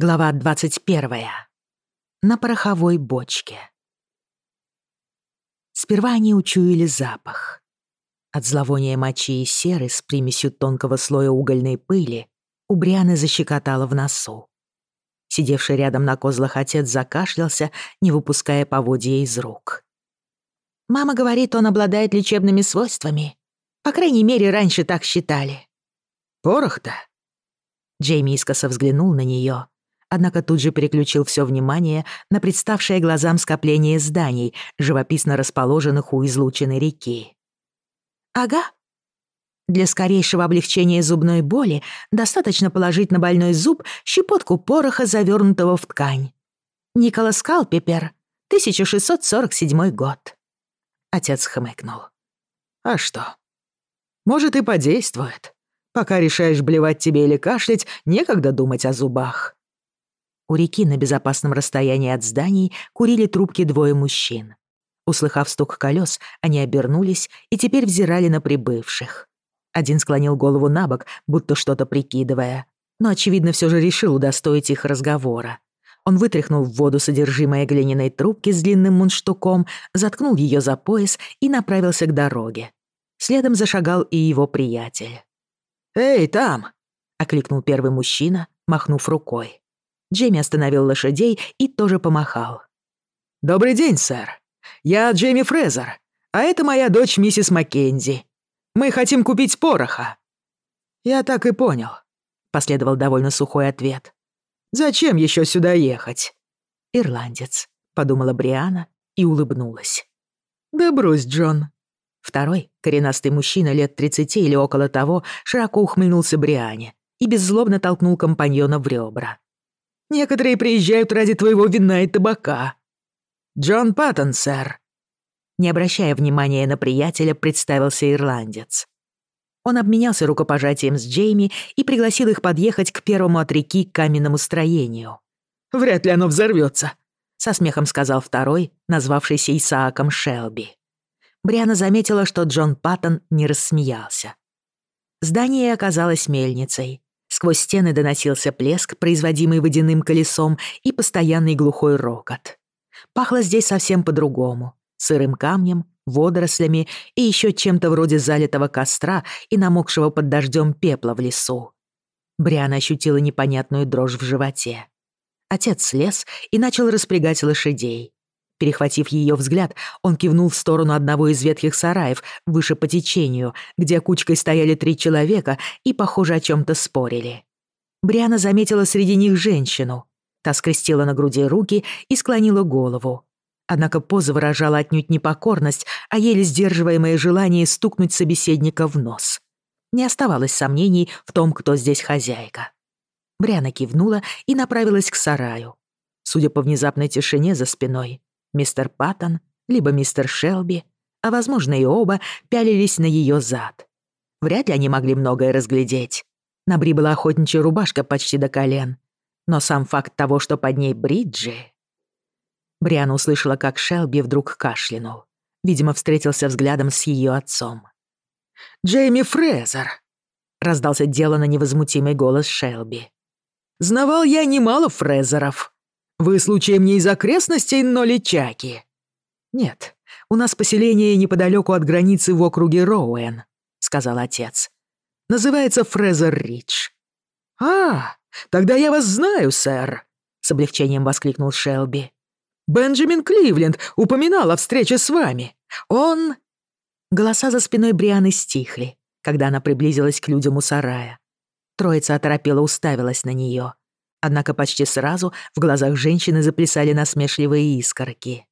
Глава 21. На пороховой бочке. Сперва они учуяли запах. От зловония мочи и серы с примесью тонкого слоя угольной пыли у Брианы защекотало в носу. Сидевший рядом на козлах отец закашлялся, не выпуская поводья из рук. «Мама говорит, он обладает лечебными свойствами. По крайней мере, раньше так считали». «Порох-то?» Джейми искоса взглянул на нее однако тут же переключил все внимание на представшее глазам скопление зданий, живописно расположенных у излученной реки. «Ага». Для скорейшего облегчения зубной боли достаточно положить на больной зуб щепотку пороха, завернутого в ткань. Николас Калпепер, 1647 год. Отец хмыкнул. «А что? Может, и подействует. Пока решаешь блевать тебе или кашлять, некогда думать о зубах. У реки на безопасном расстоянии от зданий курили трубки двое мужчин. Услыхав стук колес, они обернулись и теперь взирали на прибывших. Один склонил голову на бок, будто что-то прикидывая, но, очевидно, все же решил удостоить их разговора. Он вытряхнул в воду содержимое глиняной трубки с длинным мундштуком, заткнул ее за пояс и направился к дороге. Следом зашагал и его приятель. «Эй, там!» — окликнул первый мужчина, махнув рукой. Джейми остановил лошадей и тоже помахал. «Добрый день, сэр. Я Джейми Фрезер, а это моя дочь миссис Маккензи. Мы хотим купить пороха». «Я так и понял», — последовал довольно сухой ответ. «Зачем еще сюда ехать?» «Ирландец», — подумала Бриана и улыбнулась. «Да брось, Джон». Второй, коренастый мужчина лет 30 или около того, широко ухмыльнулся Бриане и беззлобно толкнул компаньона в ребра. Некоторые приезжают ради твоего вина и табака. Джон Паттон, сэр». Не обращая внимания на приятеля, представился ирландец. Он обменялся рукопожатием с Джейми и пригласил их подъехать к первому от реки каменному строению. «Вряд ли оно взорвётся», — со смехом сказал второй, назвавшийся Исааком Шелби. Бриана заметила, что Джон Паттон не рассмеялся. Здание оказалось мельницей. Сквозь стены доносился плеск, производимый водяным колесом, и постоянный глухой рокот. Пахло здесь совсем по-другому. Сырым камнем, водорослями и еще чем-то вроде залитого костра и намокшего под дождем пепла в лесу. Бриана ощутила непонятную дрожь в животе. Отец слез и начал распрягать лошадей перехватив ее взгляд, он кивнул в сторону одного из ветхих сараев, выше по течению, где кучкой стояли три человека и, похоже, о чем-то спорили. Бриана заметила среди них женщину. Та скрестила на груди руки и склонила голову. Однако поза выражала отнюдь не покорность, а еле сдерживаемое желание стукнуть собеседника в нос. Не оставалось сомнений в том, кто здесь хозяйка. Бриана кивнула и направилась к сараю. Судя по внезапной тишине за спиной, Мистер Паттон, либо мистер Шелби, а, возможно, и оба, пялились на ее зад. Вряд ли они могли многое разглядеть. На Бри была охотничья рубашка почти до колен. Но сам факт того, что под ней бриджи... Бриана услышала, как Шелби вдруг кашлянул. Видимо, встретился взглядом с ее отцом. «Джейми Фрезер!» — раздался делано невозмутимый голос Шелби. «Знавал я немало Фрезеров. Вы случаем не из окрестностей Ноличаки?» «Нет, у нас поселение неподалеку от границы в округе Роуэн», — сказал отец. «Называется Фрезер-Ридж». «А, тогда я вас знаю, сэр», — с облегчением воскликнул Шелби. «Бенджамин Кливленд упоминал о встрече с вами. Он...» Голоса за спиной Брианы стихли, когда она приблизилась к людям у сарая. Троица оторопела уставилась на нее однако почти сразу в глазах женщины заплясали насмешливые искорки.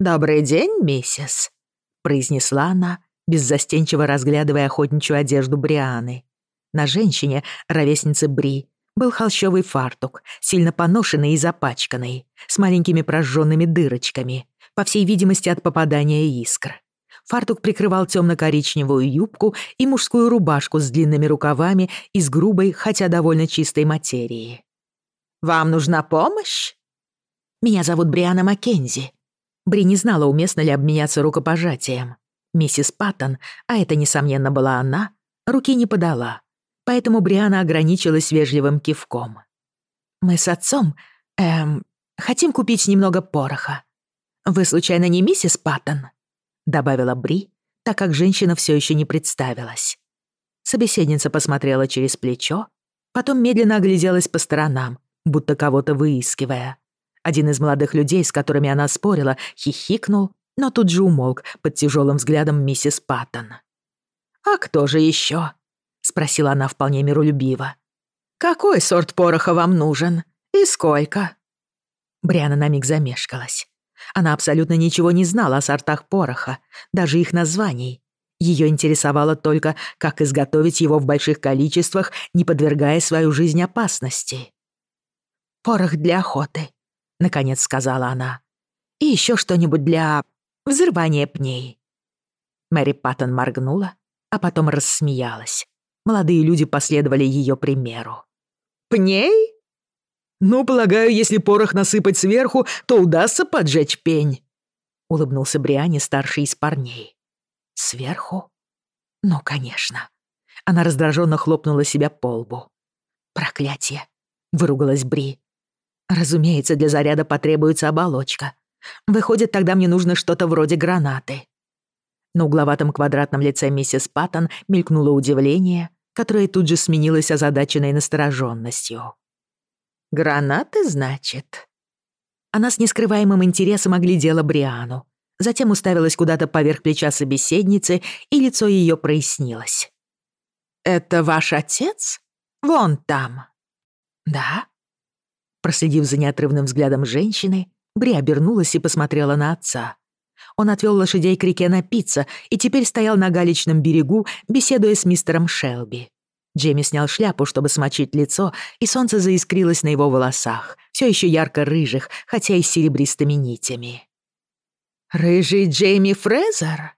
«Добрый день, миссис», — произнесла она, беззастенчиво разглядывая охотничью одежду Брианы. На женщине, ровеснице Бри, был холщовый фартук, сильно поношенный и запачканный, с маленькими прожженными дырочками, по всей видимости, от попадания искр. Фартук прикрывал темно-коричневую юбку и мужскую рубашку с длинными рукавами из грубой, хотя довольно чистой материи. Вам нужна помощь?» «Меня зовут Бриана Маккензи». Бри не знала, уместно ли обменяться рукопожатием. Миссис Паттон, а это, несомненно, была она, руки не подала. Поэтому Бриана ограничилась вежливым кивком. Мы с отцом, эм, хотим купить немного пороха. Вы, случайно, не миссис Паттон?» Добавила Бри, так как женщина все еще не представилась. Собеседница посмотрела через плечо, потом медленно огляделась по сторонам, будто кого-то выискивая. Один из молодых людей, с которыми она спорила, хихикнул, но тут же умолк под тяжелым взглядом миссис Паттон. «А кто же еще?» — спросила она вполне миролюбиво. «Какой сорт пороха вам нужен? И сколько?» Бриана на миг замешкалась. Она абсолютно ничего не знала о сортах пороха, даже их названий. Ее интересовало только, как изготовить его в больших количествах, не подвергая свою жизнь опасности. «Порох для охоты», — наконец сказала она. «И еще что-нибудь для взрывания пней». Мэри Паттон моргнула, а потом рассмеялась. Молодые люди последовали ее примеру. «Пней?» «Ну, полагаю, если порох насыпать сверху, то удастся поджечь пень», — улыбнулся Бриане, старший из парней. «Сверху? Ну, конечно». Она раздраженно хлопнула себя по лбу. «Проклятие!» — выругалась Бри. Разумеется, для заряда потребуется оболочка. Выходит, тогда мне нужно что-то вроде гранаты. На угловатом квадратном лице миссис Паттон мелькнуло удивление, которое тут же сменилось озадаченной настороженностью. «Гранаты, значит?» Она с нескрываемым интересом оглядела Бриану, затем уставилась куда-то поверх плеча собеседницы, и лицо ее прояснилось. «Это ваш отец? Вон там». «Да», Проследив за неотрывным взглядом женщины, Бри обернулась и посмотрела на отца. Он отвел лошадей к реке напиться и теперь стоял на галечном берегу, беседуя с мистером Шелби. Джейми снял шляпу, чтобы смочить лицо, и солнце заискрилось на его волосах, все еще ярко-рыжих, хотя и с серебристыми нитями. «Рыжий Джейми Фрезер?»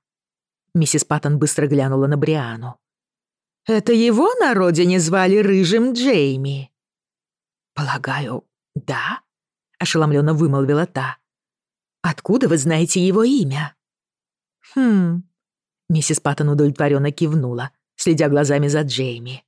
Миссис Паттон быстро глянула на Бриану. «Это его на родине звали Рыжим Джейми?» «Полагаю, да?» — ошеломленно вымолвила та. «Откуда вы знаете его имя?» «Хм...» Миссис Паттон удовлетворенно кивнула, следя глазами за Джейми.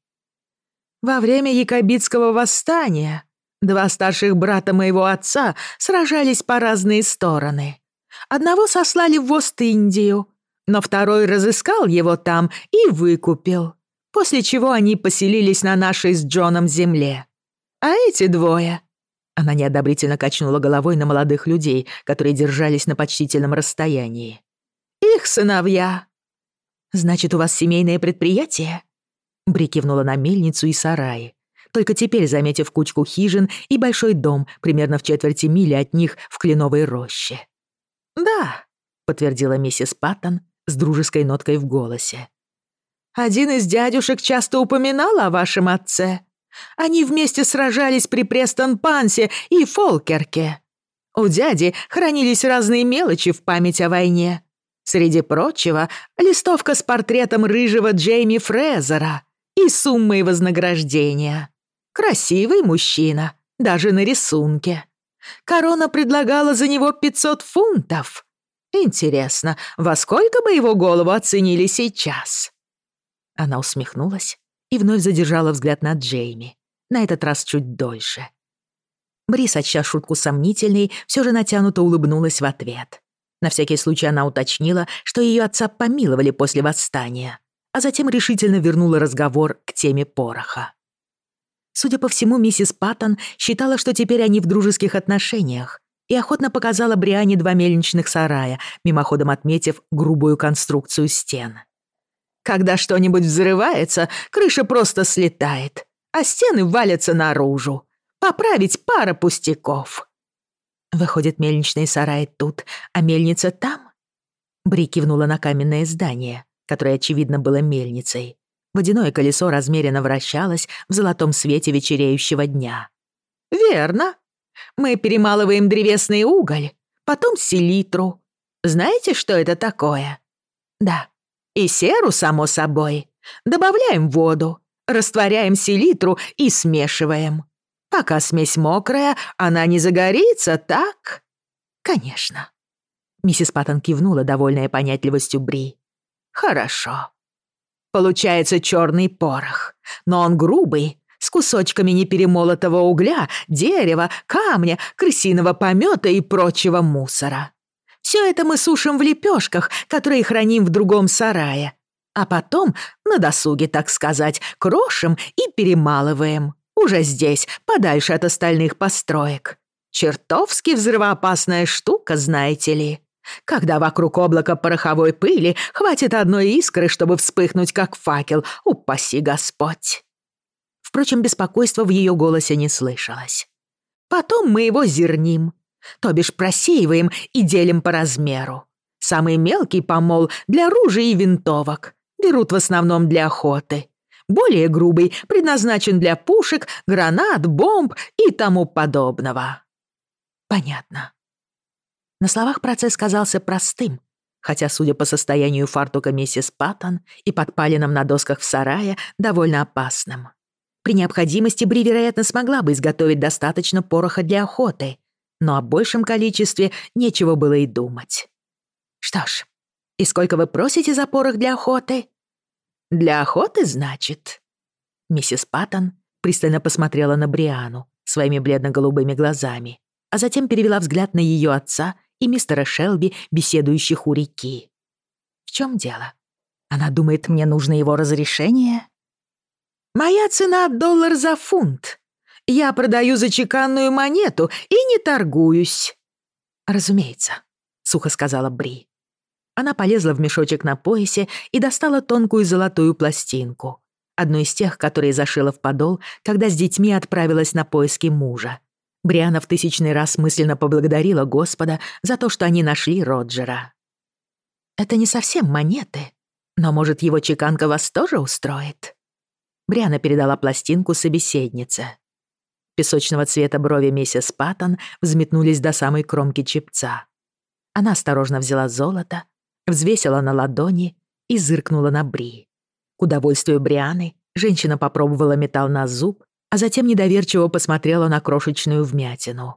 «Во время Якобитского восстания два старших брата моего отца сражались по разные стороны. Одного сослали в Ост-Индию, но второй разыскал его там и выкупил, после чего они поселились на нашей с Джоном земле. А эти двое...» Она неодобрительно качнула головой на молодых людей, которые держались на почтительном расстоянии. «Их сыновья!» «Значит, у вас семейное предприятие?» Бри кивнула на мельницу и сарай. Только теперь, заметив кучку хижин и большой дом, примерно в четверти мили от них, в кленовой роще. «Да», — подтвердила миссис Паттон с дружеской ноткой в голосе. «Один из дядюшек часто упоминал о вашем отце. Они вместе сражались при Престон-Пансе и Фолкерке. У дяди хранились разные мелочи в память о войне. Среди прочего, листовка с портретом рыжего Джейми Фрезера и суммой вознаграждения. Красивый мужчина, даже на рисунке. Корона предлагала за него 500 фунтов. Интересно, во сколько бы его голову оценили сейчас? Она усмехнулась и вновь задержала взгляд на Джейми, на этот раз чуть дольше. Брис, сочтя шутку сомнительной, все же натянуто улыбнулась в ответ. На всякий случай она уточнила, что ее отца помиловали после восстания, а затем решительно вернула разговор к теме пороха. Судя по всему, миссис Паттон считала, что теперь они в дружеских отношениях, и охотно показала Бриане два мельничных сарая, мимоходом отметив грубую конструкцию стен. когда что-нибудь взрывается, крыша просто слетает, а стены валятся наружу. Поправить пара пустяков. Выходит, мельничный сарай тут, а мельница там? Бри кивнула на каменное здание, которое, очевидно, было мельницей. Водяное колесо размеренно вращалось в золотом свете вечереющего дня. «Верно. Мы перемалываем древесный уголь, потом селитру. Знаете, что это такое?» «Да», И серу, само собой. Добавляем воду, растворяем селитру и смешиваем. Пока смесь мокрая, она не загорится, так? Конечно. Миссис Паттон кивнула, довольная понятливостью Бри. Хорошо. Получается черный порох, но он грубый, с кусочками неперемолотого угля, дерева, камня, крысиного помета и прочего мусора. Все это мы сушим в лепешках, которые храним в другом сарае, а потом, на досуге, так сказать, крошим и перемалываем. Уже здесь, подальше от остальных построек. Чертовски взрывоопасная штука, знаете ли. Когда вокруг облака пороховой пыли хватит одной искры, чтобы вспыхнуть, как факел, упаси Господь. Впрочем, беспокойства в ее голосе не слышалось. Потом мы его зерним, то бишь просеиваем и делим по размеру. Самый мелкий помол для ружей и винтовок. Берут в основном для охоты. Более грубый предназначен для пушек, гранат, бомб и тому подобного. Понятно. На словах процесс казался простым, хотя, судя по состоянию фартука миссис Паттон и подпалинам на досках в сарае, довольно опасным. При необходимости Бри, вероятно, смогла бы изготовить достаточно пороха для охоты, но о большем количестве нечего было и думать. Что ж, и сколько вы просите за порох для охоты? Для охоты, значит? Миссис Паттон пристально посмотрела на Бриану своими бледно-голубыми глазами, а затем перевела взгляд на ее отца и мистера Шелби, беседующих у реки. В чем дело? Она думает, мне нужно его разрешение? Моя цена — доллар за фунт, Я продаю за чеканную монету и не торгуюсь». «Разумеется», — сухо сказала Бри. Она полезла в мешочек на поясе и достала тонкую золотую пластинку, одну из тех, которые зашила в подол, когда с детьми отправилась на поиски мужа. Бриана в тысячный раз мысленно поблагодарила Господа за то, что они нашли Роджера. «Это не совсем монеты, но, может, его чеканка вас тоже устроит?» Бриана передала пластинку собеседнице. Песочного цвета брови миссис Паттон взметнулись до самой кромки чепца. Она осторожно взяла золото, взвесила на ладони и зыркнула на Бри. К удовольствию Брианы женщина попробовала металл на зуб, а затем недоверчиво посмотрела на крошечную вмятину.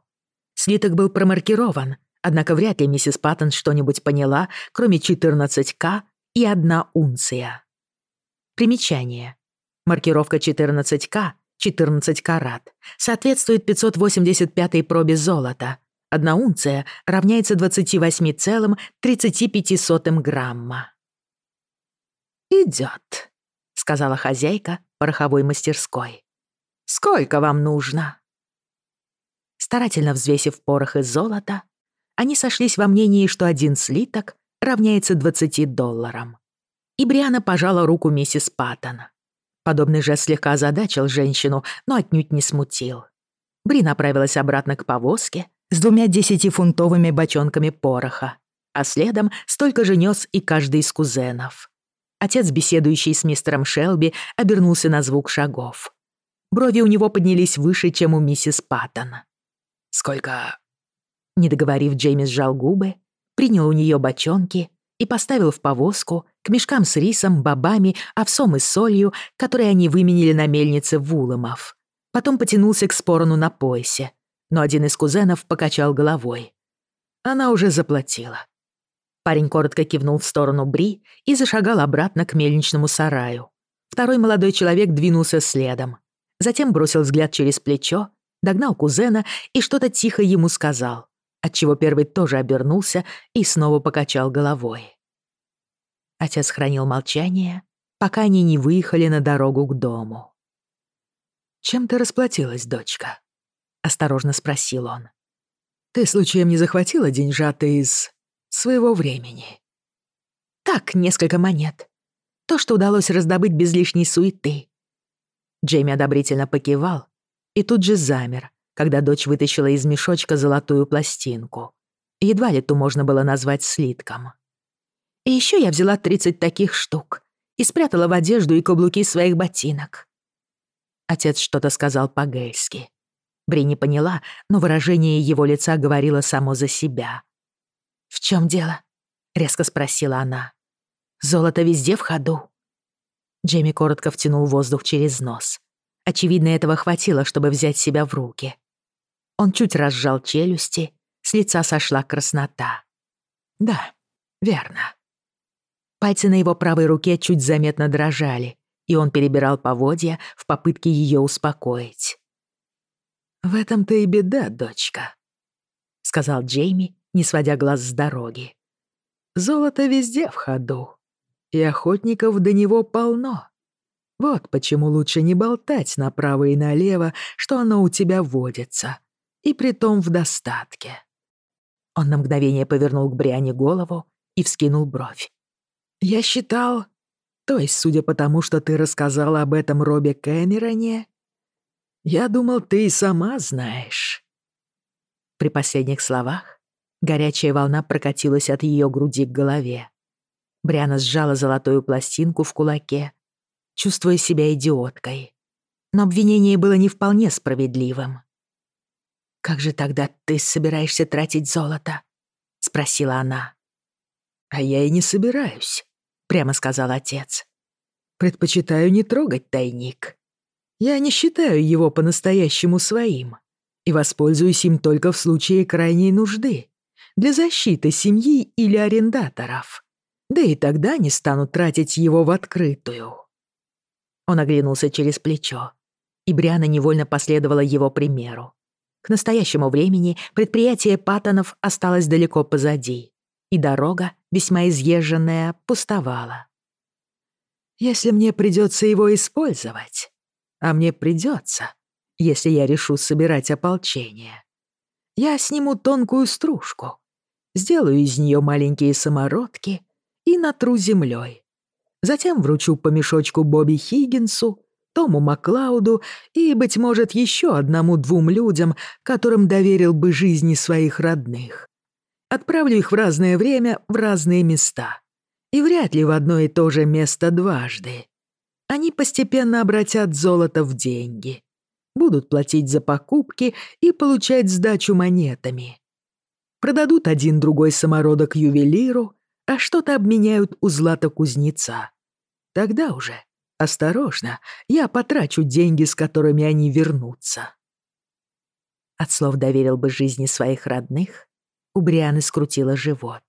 Слиток был промаркирован, однако вряд ли миссис Паттон что-нибудь поняла, кроме 14К и одна унция. Примечание. Маркировка 14К 14 карат, соответствует 585-й пробе золота. Одна унция равняется 28,35 грамма. «Идёт», — сказала хозяйка пороховой мастерской. «Сколько вам нужно?» Старательно взвесив порох из золота, они сошлись во мнении, что один слиток равняется 20 долларам. И Бриана пожала руку миссис Паттон. Подобный жест слегка озадачил женщину, но отнюдь не смутил. Бри направилась обратно к повозке с двумя десятифунтовыми бочонками пороха, а следом столько же нес и каждый из кузенов. Отец, беседующий с мистером Шелби, обернулся на звук шагов. Брови у него поднялись выше, чем у миссис Паттон. «Сколько...» Не договорив, Джеймис сжал губы, принял у нее бочонки и поставил в повозку к мешкам с рисом, бобами, овсом и солью, которые они выменили на мельнице Вуломов. Потом потянулся к спорону на поясе, но один из кузенов покачал головой. Она уже заплатила. Парень коротко кивнул в сторону Бри и зашагал обратно к мельничному сараю. Второй молодой человек двинулся следом. Затем бросил взгляд через плечо, догнал кузена и что-то тихо ему сказал отчего первый тоже обернулся и снова покачал головой. Отец хранил молчание, пока они не выехали на дорогу к дому. «Чем ты расплатилась, дочка?» — осторожно спросил он. «Ты случаем не захватила деньжата из своего времени?» «Так, несколько монет. То, что удалось раздобыть без лишней суеты». Джейми одобрительно покивал и тут же замер, когда дочь вытащила из мешочка золотую пластинку. Едва ли ту можно было назвать слитком. И еще я взяла 30 таких штук и спрятала в одежду и каблуки своих ботинок. Отец что-то сказал по-гельски. Бри не поняла, но выражение его лица говорило само за себя. «В чем дело?» — резко спросила она. «Золото везде в ходу». Джейми коротко втянул воздух через нос. Очевидно, этого хватило, чтобы взять себя в руки. Он чуть разжал челюсти, с лица сошла краснота. Да, верно. Пальцы на его правой руке чуть заметно дрожали, и он перебирал поводья в попытке ее успокоить. «В этом-то и беда, дочка», — сказал Джейми, не сводя глаз с дороги. «Золото везде в ходу, и охотников до него полно. Вот почему лучше не болтать направо и притом в достатке. Он на мгновение повернул к Бриане голову и вскинул бровь. «Я считал...» «То есть, судя по тому, что ты рассказала об этом Робе Кэмероне...» «Я думал, ты и сама знаешь...» При последних словах горячая волна прокатилась от ее груди к голове. Бриана сжала золотую пластинку в кулаке, чувствуя себя идиоткой. Но обвинение было не вполне справедливым как же тогда ты собираешься тратить золото?» — спросила она. «А я и не собираюсь», — прямо сказал отец. «Предпочитаю не трогать тайник. Я не считаю его по-настоящему своим и воспользуюсь им только в случае крайней нужды, для защиты семьи или арендаторов. Да и тогда не стану тратить его в открытую». Он оглянулся через плечо, и Бриана невольно последовала его примеру. К настоящему времени предприятие Паттонов осталось далеко позади, и дорога, весьма изъезженная, пустовала. «Если мне придется его использовать, а мне придется, если я решу собирать ополчение, я сниму тонкую стружку, сделаю из нее маленькие самородки и натру землей. Затем вручу по мешочку Бобби Хиггинсу тому Маклауду и, быть может, еще одному двум людям, которым доверил бы жизни своих родных. Отправлю их в разное время в разные места. И вряд ли в одно и то же место дважды. Они постепенно обратят золото в деньги. Будут платить за покупки и получать сдачу монетами. Продадут один другой самородок ювелиру, а что-то обменяют у злата кузнеца. Тогда уже осторожно, я потрачу деньги, с которыми они вернутся. От слов доверил бы жизни своих родных, у Брианы скрутила живот.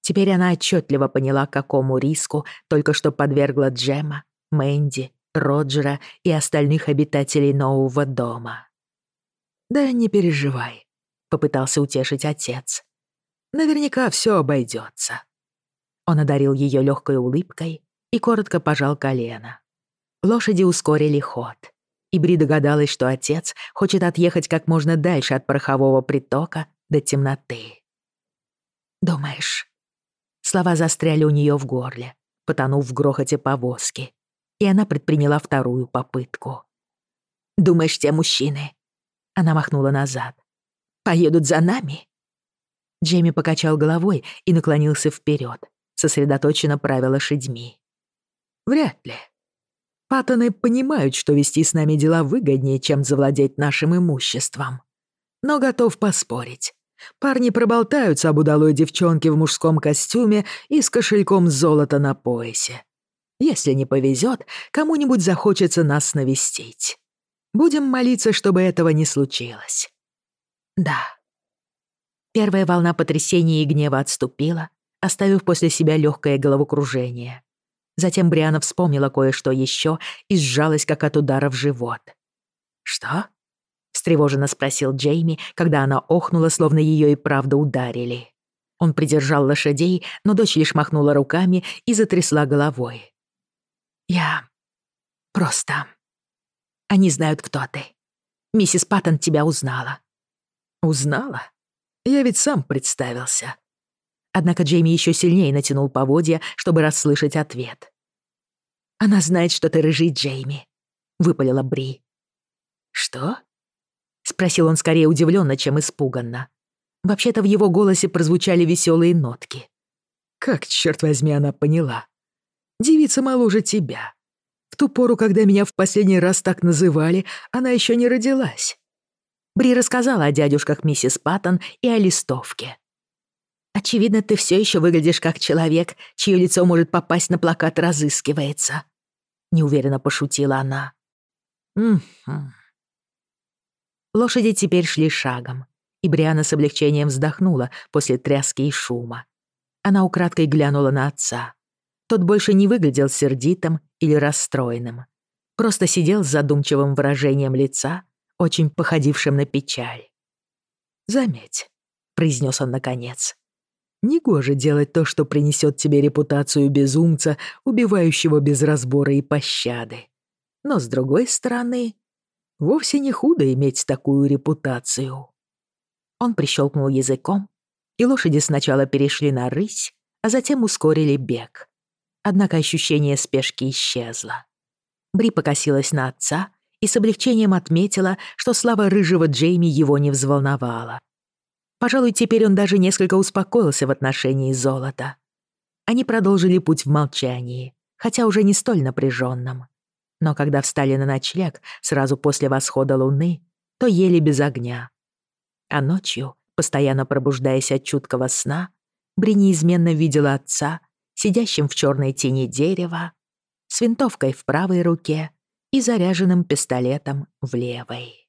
Теперь она отчетливо поняла, какому риску только что подвергла Джема, Мэнди, Роджера и остальных обитателей нового дома. «Да не переживай», — попытался утешить отец. «Наверняка все обойдется. Он одарил ее легкой улыбкой и коротко пожал колено. Лошади ускорили ход, и Бри догадалась, что отец хочет отъехать как можно дальше от порохового притока до темноты. «Думаешь?» Слова застряли у нее в горле, потонув в грохоте повозки, и она предприняла вторую попытку. «Думаешь, те мужчины?» Она махнула назад. «Поедут за нами?» Джейми покачал головой и наклонился вперед, сосредоточенно правя лошадьми. Вряд ли. Паттоны понимают, что вести с нами дела выгоднее, чем завладеть нашим имуществом. Но готов поспорить. Парни проболтаются об удалой девчонке в мужском костюме и с кошельком золота на поясе. Если не повезет, кому-нибудь захочется нас навестить. Будем молиться, чтобы этого не случилось. Да. Первая волна потрясения и гнева отступила, оставив после себя легкое головокружение. Затем Бриана вспомнила кое-что еще и сжалась, как от удара в живот. «Что?» — встревоженно спросил Джейми, когда она охнула, словно ее и правда ударили. Он придержал лошадей, но дочь лишь махнула руками и затрясла головой. «Я... просто... Они знают, кто ты. Миссис Паттон тебя узнала». «Узнала? Я ведь сам представился. Однако Джейми еще сильнее натянул поводья, чтобы расслышать ответ. «Она знает, что ты рыжий, Джейми», — выпалила Бри. «Что?» — спросил он скорее удивленно, чем испуганно. Вообще-то в его голосе прозвучали веселые нотки. «Как, черт возьми, она поняла? Девица моложе тебя. В ту пору, когда меня в последний раз так называли, она еще не родилась». Бри рассказала о дядюшках миссис Паттон и о листовке. Очевидно, ты все еще выглядишь как человек, чье лицо может попасть на плакат «Разыскивается». Неуверенно пошутила она. «Угу». Лошади теперь шли шагом, и Бриана с облегчением вздохнула после тряски и шума. Она украдкой глянула на отца. Тот больше не выглядел сердитым или расстроенным. Просто сидел с задумчивым выражением лица, очень походившим на печаль. «Заметь», — произнес он наконец, Негоже делать то, что принесет тебе репутацию безумца, убивающего без разбора и пощады. Но, с другой стороны, вовсе не худо иметь такую репутацию. Он прищелкнул языком, и лошади сначала перешли на рысь, а затем ускорили бег. Однако ощущение спешки исчезло. Бри покосилась на отца и с облегчением отметила, что слава рыжего Джейми его не взволновала. Пожалуй, теперь он даже несколько успокоился в отношении золота. Они продолжили путь в молчании, хотя уже не столь напряженном. Но когда встали на ночлег сразу после восхода луны, то ели без огня. А ночью, постоянно пробуждаясь от чуткого сна, Бри неизменно видела отца, сидящим в черной тени дерева, с винтовкой в правой руке и заряженным пистолетом в левой.